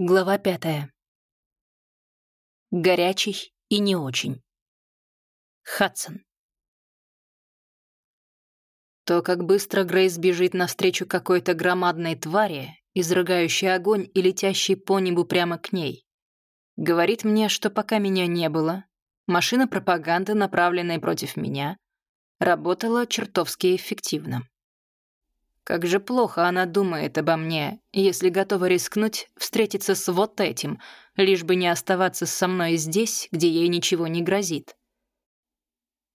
Глава пятая. Горячий и не очень. Хадсон. То, как быстро Грейс бежит навстречу какой-то громадной твари, изрыгающей огонь и летящей по небу прямо к ней, говорит мне, что пока меня не было, машина пропаганды, направленная против меня, работала чертовски эффективно. Как же плохо она думает обо мне, если готова рискнуть встретиться с вот этим, лишь бы не оставаться со мной здесь, где ей ничего не грозит.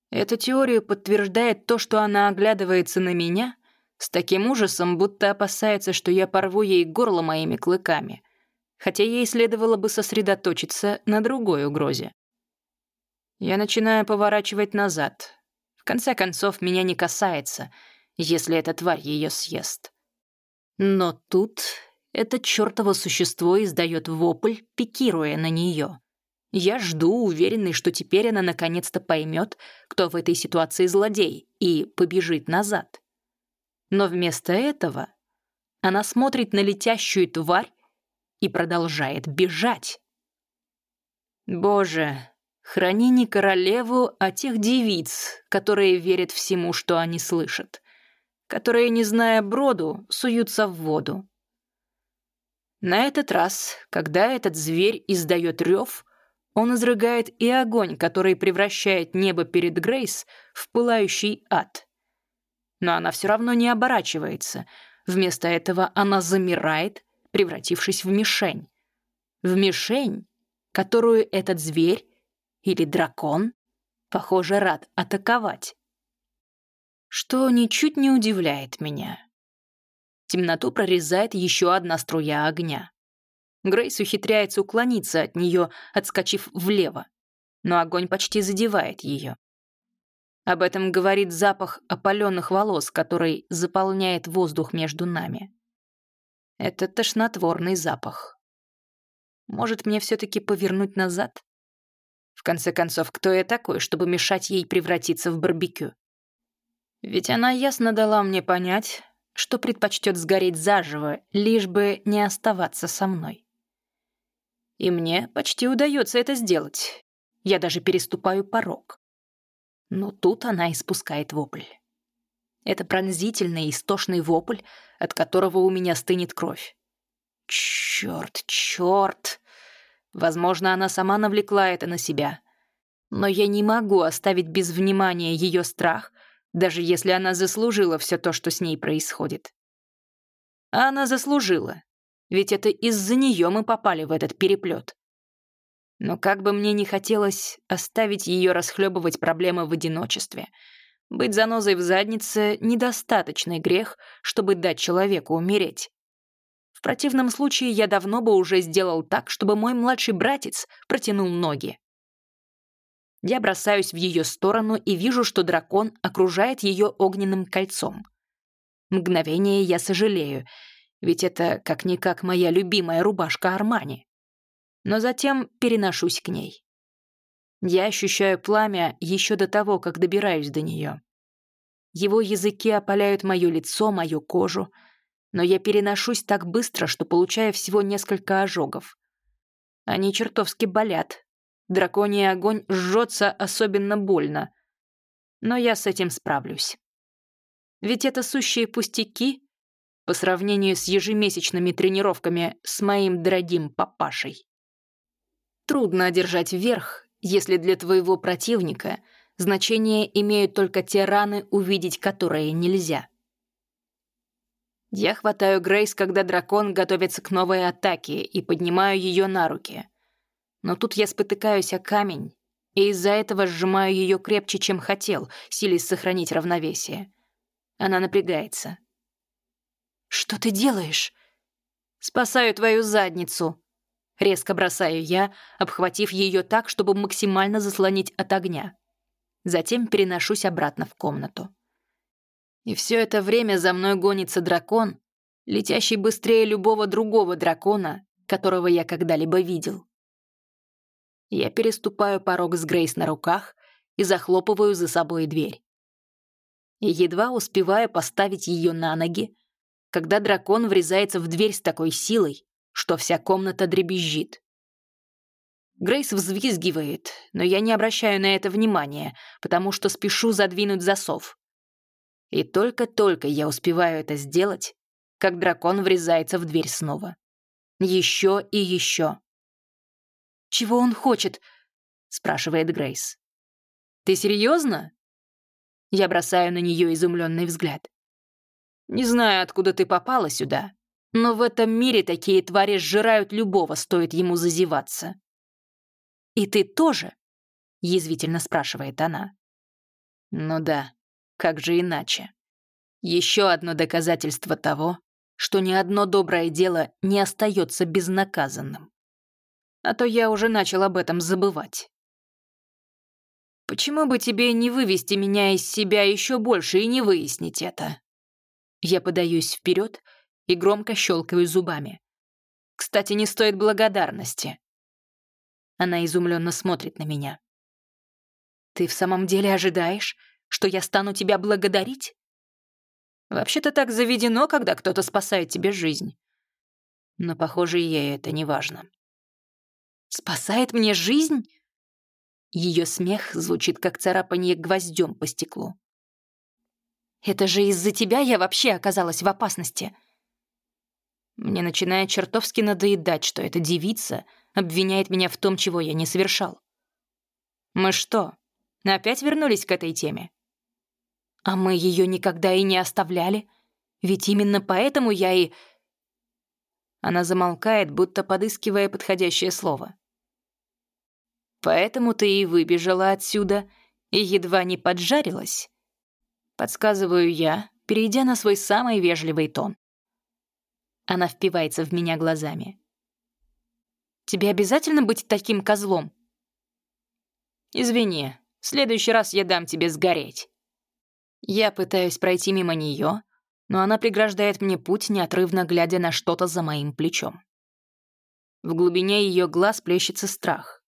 Эту теорию подтверждает то, что она оглядывается на меня с таким ужасом, будто опасается, что я порву ей горло моими клыками, хотя ей следовало бы сосредоточиться на другой угрозе. Я начинаю поворачивать назад. В конце концов, меня не касается — если эта тварь ее съест. Но тут это чертово существо издает вопль, пикируя на нее. Я жду, уверенный, что теперь она наконец-то поймет, кто в этой ситуации злодей, и побежит назад. Но вместо этого она смотрит на летящую тварь и продолжает бежать. Боже, храни не королеву, а тех девиц, которые верят всему, что они слышат которые, не зная броду, суются в воду. На этот раз, когда этот зверь издает рев, он изрыгает и огонь, который превращает небо перед Грейс в пылающий ад. Но она все равно не оборачивается. Вместо этого она замирает, превратившись в мишень. В мишень, которую этот зверь или дракон, похоже, рад атаковать что ничуть не удивляет меня. Темноту прорезает еще одна струя огня. Грейс ухитряется уклониться от нее, отскочив влево, но огонь почти задевает ее. Об этом говорит запах опаленных волос, который заполняет воздух между нами. Это тошнотворный запах. Может, мне все-таки повернуть назад? В конце концов, кто я такой, чтобы мешать ей превратиться в барбекю? Ведь она ясно дала мне понять, что предпочтет сгореть заживо, лишь бы не оставаться со мной. И мне почти удается это сделать. Я даже переступаю порог. Но тут она испускает вопль. Это пронзительный, истошный вопль, от которого у меня стынет кровь. Черт, черт! Возможно, она сама навлекла это на себя. Но я не могу оставить без внимания ее страх — даже если она заслужила все то, что с ней происходит. А она заслужила, ведь это из-за нее мы попали в этот переплет. Но как бы мне не хотелось оставить ее расхлебывать проблемы в одиночестве, быть занозой в заднице — недостаточный грех, чтобы дать человеку умереть. В противном случае я давно бы уже сделал так, чтобы мой младший братец протянул ноги. Я бросаюсь в ее сторону и вижу, что дракон окружает ее огненным кольцом. Мгновение я сожалею, ведь это как-никак моя любимая рубашка Армани. Но затем переношусь к ней. Я ощущаю пламя еще до того, как добираюсь до нее. Его языки опаляют мое лицо, мою кожу, но я переношусь так быстро, что получаю всего несколько ожогов. Они чертовски болят, Драконий огонь жжется особенно больно. Но я с этим справлюсь. Ведь это сущие пустяки по сравнению с ежемесячными тренировками с моим дорогим папашей. Трудно одержать верх, если для твоего противника значение имеют только те раны, увидеть которые нельзя. Я хватаю Грейс, когда дракон готовится к новой атаке, и поднимаю ее на руки но тут я спотыкаюсь о камень, и из-за этого сжимаю ее крепче, чем хотел, силясь сохранить равновесие. Она напрягается. «Что ты делаешь?» «Спасаю твою задницу», — резко бросаю я, обхватив ее так, чтобы максимально заслонить от огня. Затем переношусь обратно в комнату. И все это время за мной гонится дракон, летящий быстрее любого другого дракона, которого я когда-либо видел. Я переступаю порог с Грейс на руках и захлопываю за собой дверь. Едва успеваю поставить ее на ноги, когда дракон врезается в дверь с такой силой, что вся комната дребезжит. Грейс взвизгивает, но я не обращаю на это внимания, потому что спешу задвинуть засов. И только-только я успеваю это сделать, как дракон врезается в дверь снова. Еще и еще. «Чего он хочет?» — спрашивает Грейс. «Ты серьезно?» Я бросаю на нее изумленный взгляд. «Не знаю, откуда ты попала сюда, но в этом мире такие твари сжирают любого, стоит ему зазеваться. «И ты тоже?» — язвительно спрашивает она. «Ну да, как же иначе? Еще одно доказательство того, что ни одно доброе дело не остается безнаказанным. А то я уже начал об этом забывать. Почему бы тебе не вывести меня из себя еще больше и не выяснить это? Я подаюсь вперед и громко щелкаю зубами. Кстати, не стоит благодарности. Она изумленно смотрит на меня. «Ты в самом деле ожидаешь, что я стану тебя благодарить?» «Вообще-то так заведено, когда кто-то спасает тебе жизнь. Но, похоже, ей это не важно». «Спасает мне жизнь?» Ее смех звучит, как царапание гвоздем по стеклу. «Это же из-за тебя я вообще оказалась в опасности!» Мне начинает чертовски надоедать, что эта девица — обвиняет меня в том, чего я не совершал. Мы что, опять вернулись к этой теме? А мы ее никогда и не оставляли, ведь именно поэтому я и... Она замолкает, будто подыскивая подходящее слово. «Поэтому ты и выбежала отсюда и едва не поджарилась?» Подсказываю я, перейдя на свой самый вежливый тон. Она впивается в меня глазами. Тебе обязательно быть таким козлом?» «Извини, в следующий раз я дам тебе сгореть». Я пытаюсь пройти мимо нее, но она преграждает мне путь, неотрывно глядя на что-то за моим плечом. В глубине ее глаз плещется страх.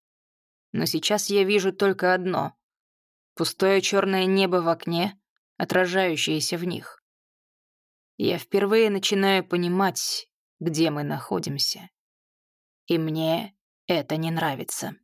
Но сейчас я вижу только одно — пустое черное небо в окне, отражающееся в них. Я впервые начинаю понимать, где мы находимся и мне это не нравится.